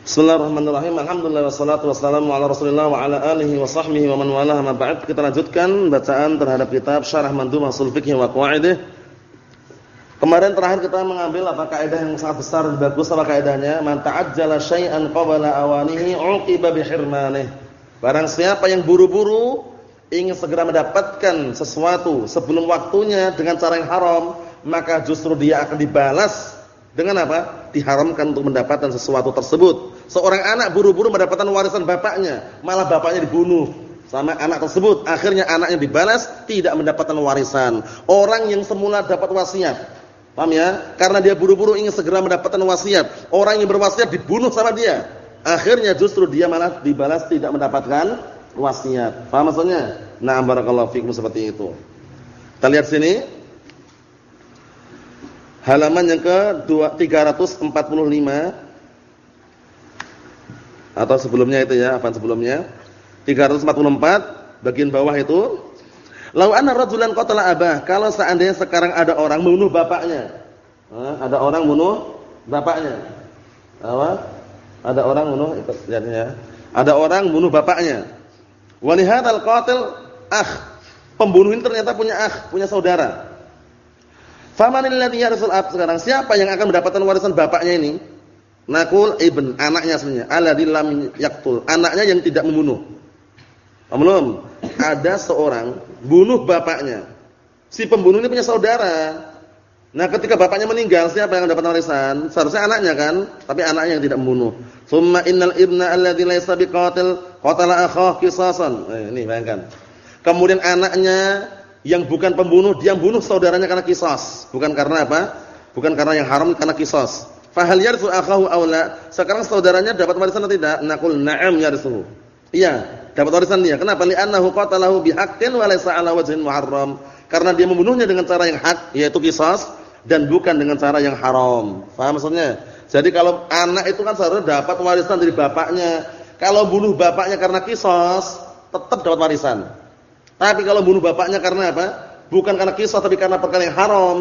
Bismillahirrahmanirrahim. Alhamdulillah wassalatu wassalamu ala Rasulillah wa ala alihi wa sahbihi wa man walaha ma ba'd. Kita lanjutkan bacaan terhadap kitab Syarah Mandhumah Ushul Fiqh wa Qawaidih. Kemarin terakhir kita mengambil apa kaidah yang sangat besar dan bagus apa kaidahnya? Man ta'ajjala syai'an qabla awanihi 'uqiba bihirmanih. Barang siapa yang buru-buru ingin segera mendapatkan sesuatu sebelum waktunya dengan cara yang haram, maka justru dia akan dibalas dengan apa? Diharamkan untuk mendapatkan sesuatu tersebut. Seorang anak buru-buru mendapatkan warisan bapaknya, malah bapaknya dibunuh sama anak tersebut. Akhirnya anaknya dibalas tidak mendapatkan warisan. Orang yang semula dapat wasiat. Paham ya? Karena dia buru-buru ingin segera mendapatkan wasiat. Orang yang berwasiat dibunuh sama dia. Akhirnya justru dia malah dibalas tidak mendapatkan wasiat. Paham maksudnya? Nah, barakallahu fikum seperti itu. Kita lihat sini. Halaman yang ke 345 atau sebelumnya itu ya, apa sebelumnya? 344 bagian bawah itu. Lau anna rajulan qatala abah, kalau seandainya sekarang ada orang membunuh bapaknya. ada orang membunuh bapaknya. Apa? Ada orang membunuh itu ya. Ada orang membunuh bapaknya. Wa lihadzal qatil akh. Pembunuh ini ternyata punya akh, punya saudara. Famanil ladzi yarisul ab sekarang siapa yang akan mendapatkan warisan bapaknya ini? Nakul ibn, anaknya sebenarnya. Alladzi lam anaknya yang tidak membunuh. Belum. Ada seorang bunuh bapaknya. Si pembunuh ini punya saudara. Nah, ketika bapaknya meninggal, siapa yang mendapatkan warisan? Seharusnya anaknya kan, tapi anaknya yang tidak membunuh. Summa innal ibna alladzi laysa biqatil qatala akhahu qisasan. Nah, ini bayangkan. Kemudian anaknya yang bukan pembunuh dia bunuh saudaranya karena kisos, bukan karena apa? Bukan karena yang haram karena kisos. Fahal yarsu akhahu aula? Sekarang saudaranya dapat warisan atau tidak? Naqul na'am yarsu. Iya, dapat warisan dia. Kenapa? Li'annahu qatalahu bihaqqin wa laysa 'ala wajhin muharram. Karena dia membunuhnya dengan cara yang hak, yaitu kisos dan bukan dengan cara yang haram. Faham maksudnya? Jadi kalau anak itu kan seharusnya dapat warisan dari bapaknya. Kalau bunuh bapaknya karena kisos, tetap dapat warisan. Tapi kalau bunuh bapaknya karena apa? Bukan karena kisah tapi karena perkara yang haram.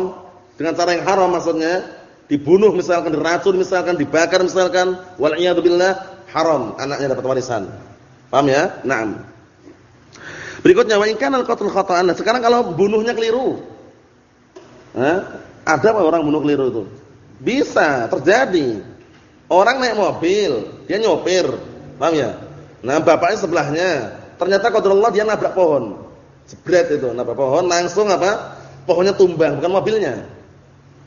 Dengan cara yang haram maksudnya dibunuh misalkan diracun misalkan dibakar misalkan wal billah haram anaknya dapat warisan. Paham ya? Naam. Berikutnya wa in kana al-qatl khata'an. Sekarang kalau bunuhnya keliru. Hah? Ada apa orang bunuh keliru itu? Bisa terjadi. Orang naik mobil, dia nyopir. Paham ya? Nah, bapaknya sebelahnya. Ternyata qadarullah dia nabrak pohon. Jebret itu nabrak pohon langsung apa? Pohonnya tumbang, bukan mobilnya.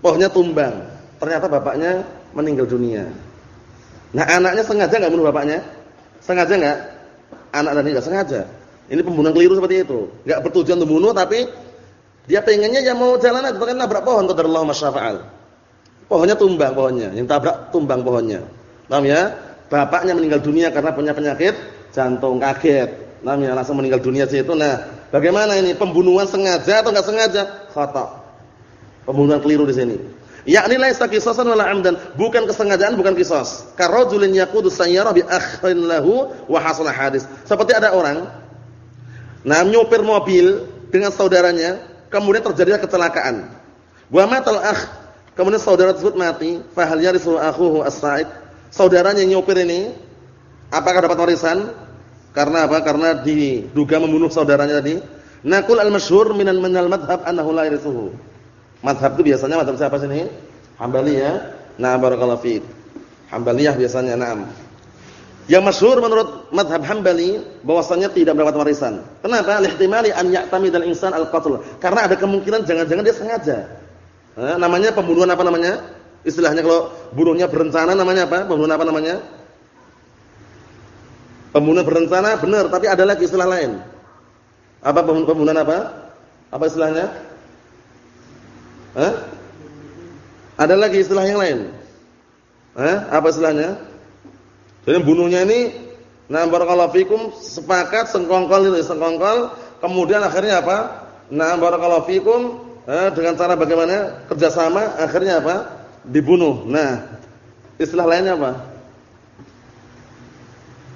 Pohonnya tumbang. Ternyata bapaknya meninggal dunia. Nah, anaknya sengaja enggak bunuh bapaknya? Sengaja enggak? Anak dan enggak sengaja. Ini pembunuhan keliru seperti itu. Enggak bertujuan untuk bunuh tapi dia pengennya ya mau jalan aja kan nabrak pohon qadarullah masyafa'al. Pohonnya tumbang pohonnya, yang tabrak tumbang pohonnya. Paham ya? Bapaknya meninggal dunia karena punya penyakit jantung kaget. Namanya langsung meninggal dunia situ. Nah, Bagaimana ini? Pembunuhan sengaja atau enggak sengaja? Khata. Pembunuhan keliru di sini. Yakni laisa qisasan wala amdan, bukan kesengajaan, bukan qisas. Karajulin yaqudu sayyara bi akhin lahu wa hasala hadis. Seperti ada orang nah nyopir mobil dengan saudaranya, kemudian terjadilah kecelakaan. Wa matal akh, kemudian saudara tersebut mati, fa hal yarisu akhuhu as-sa'id? Saudaranya yang nyopir ini apakah dapat warisan? Karena apa? Karena diduga membunuh saudaranya tadi. Nakul al-masyhur minan minal madhab annahu la yarithuhu. Madhab itu biasanya madhab siapa sini? Hambali ya. Nah, barakallahu fiik. Hambaliyah biasanya, na'am. Yang masyhur menurut madhab Hambali bahwasanya tidak mendapat warisan. Kenapa? Lihtimali an ya'tamidal insan al-qatl. Karena ada kemungkinan jangan-jangan dia sengaja. Nah, namanya pembunuhan apa namanya? Istilahnya kalau bunuhnya berencana namanya apa? Pembunuhan apa namanya? Pembunuhan berencana benar, tapi ada lagi istilah lain. Apa pembunuhan apa? Apa istilahnya? Hah? Ada lagi istilah yang lain. Hah? Apa istilahnya? Jadi bunuhnya ini nah barakallahu fikum sepakat sengkongkol itu sengkongkol, kemudian akhirnya apa? Nah barakallahu fikum eh, dengan cara bagaimana? Kerjasama akhirnya apa? Dibunuh. Nah, istilah lainnya apa?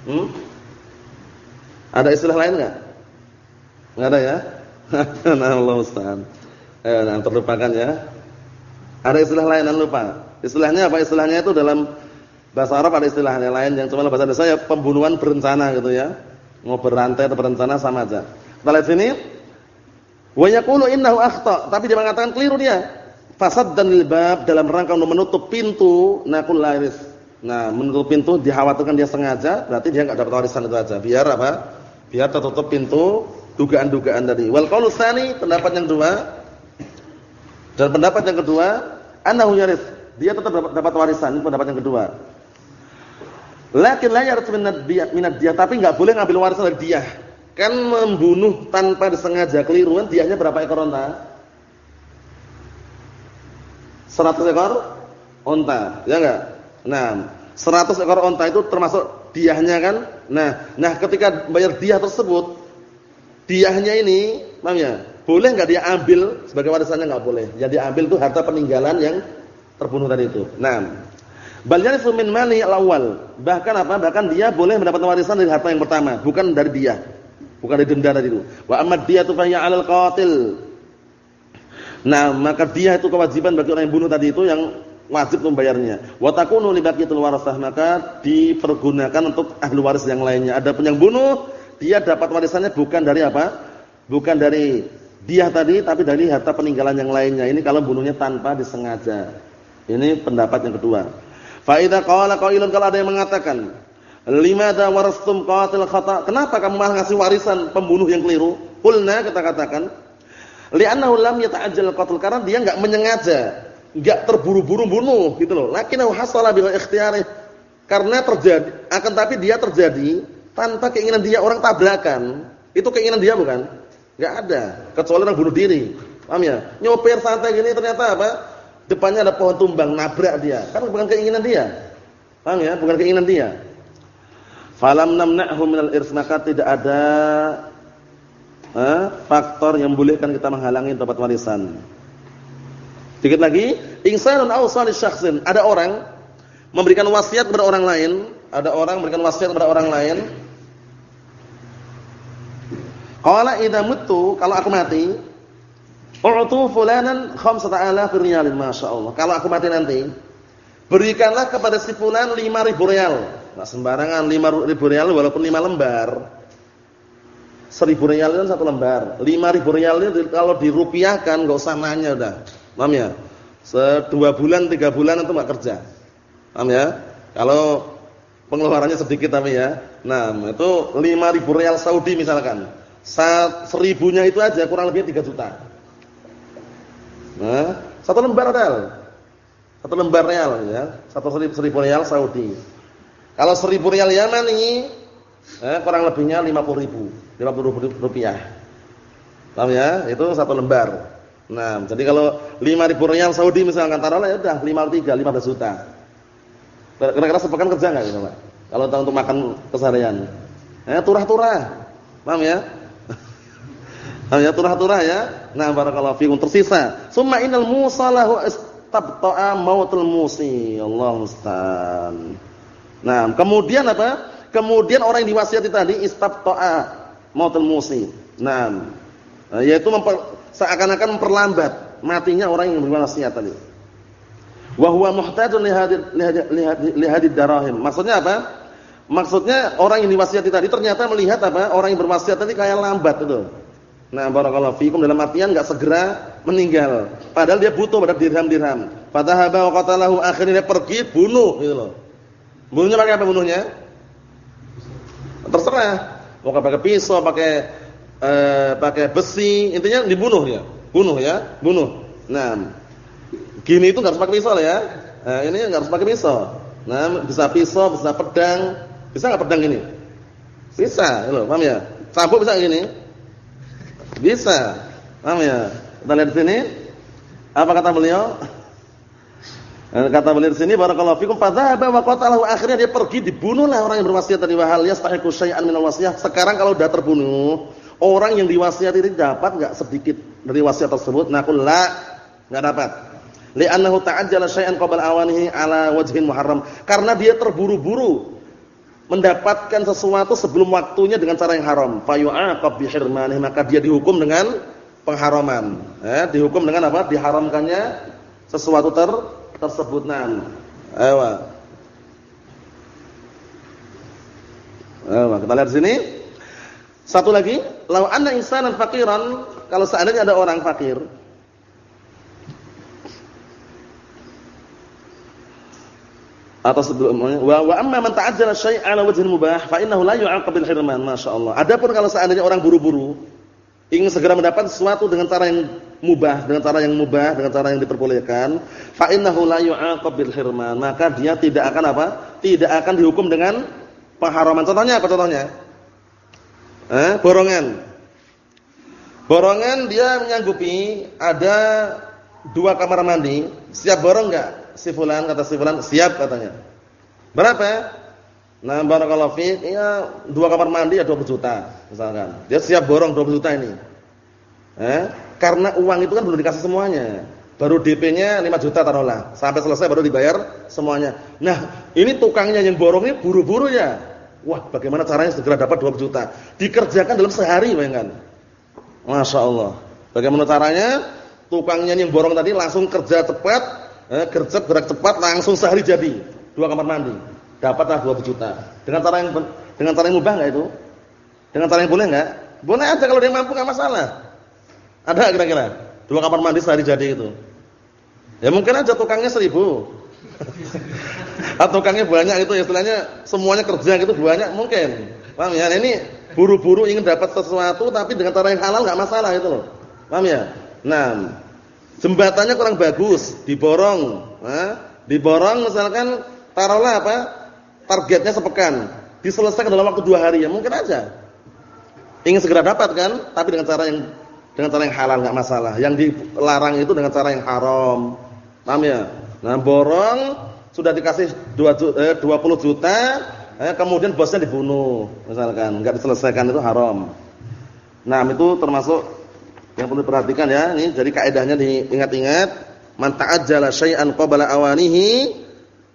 Hmm? Ada istilah lain enggak? Enggak ada ya? nah, Allah Ustaz. Eh, nah, terlupakan ya. Ada istilah lain dan lupa. Istilahnya apa? Istilahnya itu dalam Bahasa Arab ada istilahnya lain yang cuma bahasa Indonesia ya pembunuhan berencana gitu ya. Mau berantai atau berencana sama aja. Kita lihat sini. Wa yaqulu innahu akhta, tapi dia mengatakan keliru dia. Fasad dan bab dalam rangka untuk menutup pintu nakul laris. Nah, menutup pintu dikhawatirkan dia sengaja, berarti dia enggak dapat warisan itu aja. Biar apa? Biar tertutup pintu dugaan-dugaan tadi. Wal qaulu pendapat yang kedua. Dan pendapat yang kedua, annahu yaris. Dia tetap dapat, warisan, ini pendapat yang kedua. Lakin la yaris minad dia, tapi enggak boleh ngambil warisan dari dia. Kan membunuh tanpa disengaja keliru kan dianya berapa ekor unta? 100 ekor unta, ya enggak? Nah, 100 ekor unta itu termasuk diahnya kan? Nah, nah ketika bayar diah tersebut, diahnya ini, paham ya? Boleh enggak dia ambil sebagai warisannya enggak boleh. Yang diambil itu harta peninggalan yang terbunuh tadi itu. Nah, bal yarisu min mali al-awwal. Bahkan apa? Bahkan dia boleh mendapat warisan dari harta yang pertama, bukan dari dia. Bukan dari denda tadi itu. Wa amma diyatu fa 'alal qatil. Nah, maka dia itu kewajiban bagi orang yang bunuh tadi itu yang wajib membayarnya. Wa takunu li baqiyatil warasah maka dipergunakan untuk ahli waris yang lainnya. Ada pun yang bunuh, dia dapat warisannya bukan dari apa? Bukan dari dia tadi tapi dari harta peninggalan yang lainnya. Ini kalau bunuhnya tanpa disengaja. Ini pendapat yang kedua. Fa idza qala qailun kalau ada yang mengatakan, "Limadza warastum qatil khata?" Kenapa kamu malah ngasih warisan pembunuh yang keliru? Qulna kita katakan, Li'annahu lam yata'ajjal qatl karena dia enggak menyengaja, enggak terburu-buru bunuh gitu loh. Lakinnahu hasala bil ikhtiyari. Karena terjadi akan tapi dia terjadi tanpa keinginan dia orang tabrakan. Itu keinginan dia bukan? Enggak ada, kecuali orang bunuh diri. Paham ya? Nyopir santai gini ternyata apa? Depannya ada pohon tumbang, nabrak dia. Kan bukan keinginan dia. Paham ya? Bukan keinginan dia. Falam namna'hu minal irs maka tidak ada eh, faktor yang bolehkan kita menghalangi dapat warisan. Sedikit lagi, insanun awsa li syakhsin. Ada orang memberikan wasiat kepada orang lain, ada orang memberikan wasiat kepada orang lain. Qala idza mutu, kalau aku mati, u'tu fulanan khamsata alaf riyalin, masyaallah. Kalau aku mati nanti, berikanlah kepada si fulan 5000 rial. Nah, sembarangan 5000 rial walaupun 5 lembar. Seribu rial itu satu lembar. Lima ribu rial itu kalau dirupiahkan nggak usah nanya udah. Paham ya? Sedua bulan, tiga bulan itu nggak kerja. Paham ya? Kalau pengeluarannya sedikit tapi ya. Nah, itu lima ribu rial Saudi misalkan. Seribunya itu aja kurang lebih tiga juta. Nah, satu lembar real. Satu lembar real ya. Satu seribu, seribu real Saudi. Kalau seribu real Yaman ini eh, kurang lebihnya lima puluh ribu. 50 rupiah. Paham ya? Itu satu lembar. Nah, jadi kalau 5000 rial Saudi misalkan taruhlah ya udah 53 15 juta. Kira-kira sepekan kerja enggak gitu, Pak? Kalau untuk makan keseharian. Eh, turah-turah. Paham ya? Paham ya turah-turah ya? Nah, barakallahu fikum tersisa. Summa innal musalahu istabta'a mautul musi. Allah musta'an. Nah, kemudian apa? Kemudian orang yang diwasiati tadi istabta'a mautul musi. Nah, yaitu seakan-akan memperlambat matinya orang yang memberi wasiat tadi. Wa huwa muhtajun li hadid darahim. Maksudnya apa? Maksudnya orang yang diwasiati tadi ternyata melihat apa? Orang yang berwasiat tadi kayak lambat itu. Nah, barakallahu fikum dalam artian enggak segera meninggal. Padahal dia butuh pada dirham-dirham. Fatahaba wa qatalahu akhirnya pergi bunuh gitu loh. Bunuhnya pakai apa bunuhnya? Terserah. Mau pakai pisau, pakai eh, pakai besi, intinya dibunuh ya. Bunuh ya, bunuh. Nah, gini itu enggak harus pakai pisau ya. Nah, ini enggak harus pakai pisau. Nah, bisa pisau, bisa pedang. Bisa enggak pedang ini? Bisa, loh, paham ya? Sabuk bisa gini? Bisa. Paham ya? Kita lihat sini. Apa kata beliau? Eh, kata beliau di sini barakallahu fikum fadzahaba wa qatalahu akhirnya dia pergi dibunuhlah orang yang berwasiat tadi wahal yastahiqu syai'an minal wasiyah. Sekarang kalau sudah terbunuh, orang yang diwasiati ini dapat enggak sedikit dari wasiat tersebut? Naqul la, enggak dapat. Li'annahu ta'ajjala syai'an qabla awanihi ala wajhin muharram. Karena dia terburu-buru mendapatkan sesuatu sebelum waktunya dengan cara yang haram, fayu'aqab bihirmanih, maka dia dihukum dengan pengharaman. Eh, dihukum dengan apa? Diharamkannya sesuatu ter tersebut. Naam. Ewa. Kita lihat sini. Satu lagi, law anna insanan fakiran, kalau seandainya ada orang fakir, Atau sebelumnya, wa wa amma man ta'ajjala syai'an 'ala wajhin mubah fa innahu la yu'aqab bil hirman, masyaallah. Adapun kalau seandainya orang buru-buru ingin segera mendapat sesuatu dengan cara yang mubah, dengan cara yang mubah, dengan cara yang diperbolehkan, fa innahu la yu'aqab bil hirman, maka dia tidak akan apa? Tidak akan dihukum dengan pengharaman. Contohnya apa contohnya? Eh, borongan. Borongan dia menyanggupi ada dua kamar mandi, siap borong enggak? Si fulan kata si fulan, siap katanya. Berapa? Nah, barakallahu fiik, ya dua kamar mandi ya 20 juta misalkan. Dia siap borong 20 juta ini. Eh, karena uang itu kan belum dikasih semuanya. Baru DP-nya 5 juta taruhlah. Sampai selesai baru dibayar semuanya. Nah, ini tukangnya yang borong ini buru-buru ya. Wah, bagaimana caranya segera dapat 20 juta? Dikerjakan dalam sehari, bayangkan. Masya Allah. Bagaimana caranya? Tukangnya yang borong tadi langsung kerja cepat, eh, kerja gerak cepat, langsung sehari jadi dua kamar mandi. Dapatlah 20 juta. Dengan cara yang dengan cara yang mubah enggak itu? Dengan cara yang boleh enggak? Boleh aja kalau dia mampu enggak masalah. Ada kira-kira? Dua kamar mandi sehari jadi itu. Ya mungkin aja tukangnya seribu. Atau tukangnya banyak itu istilahnya semuanya kerja gitu banyak mungkin. Paham ya? Nah, ini buru-buru ingin dapat sesuatu tapi dengan cara yang halal enggak masalah itu loh. Paham ya? Nah, jembatannya kurang bagus, diborong, nah, diborong misalkan taruhlah apa? Targetnya sepekan, diselesaikan dalam waktu dua hari ya mungkin aja. Ingin segera dapat kan, tapi dengan cara yang dengan cara yang halal enggak masalah. Yang dilarang itu dengan cara yang haram. Paham ya? Nah, borong sudah dikasih 20 eh, juta, eh, kemudian bosnya dibunuh, misalkan, enggak diselesaikan itu haram. Nah, itu termasuk yang perlu diperhatikan ya. Ini jadi kaidahnya diingat-ingat, man ta'ajjala syai'an qabla awanihi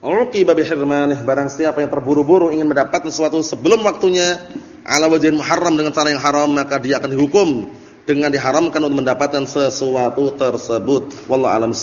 uqiba bihirmanih. Barang siapa yang terburu-buru ingin mendapat sesuatu sebelum waktunya ala wajhin muharram dengan cara yang haram, maka dia akan dihukum dengan diharamkan untuk mendapatkan sesuatu tersebut. Wallahu a'lam.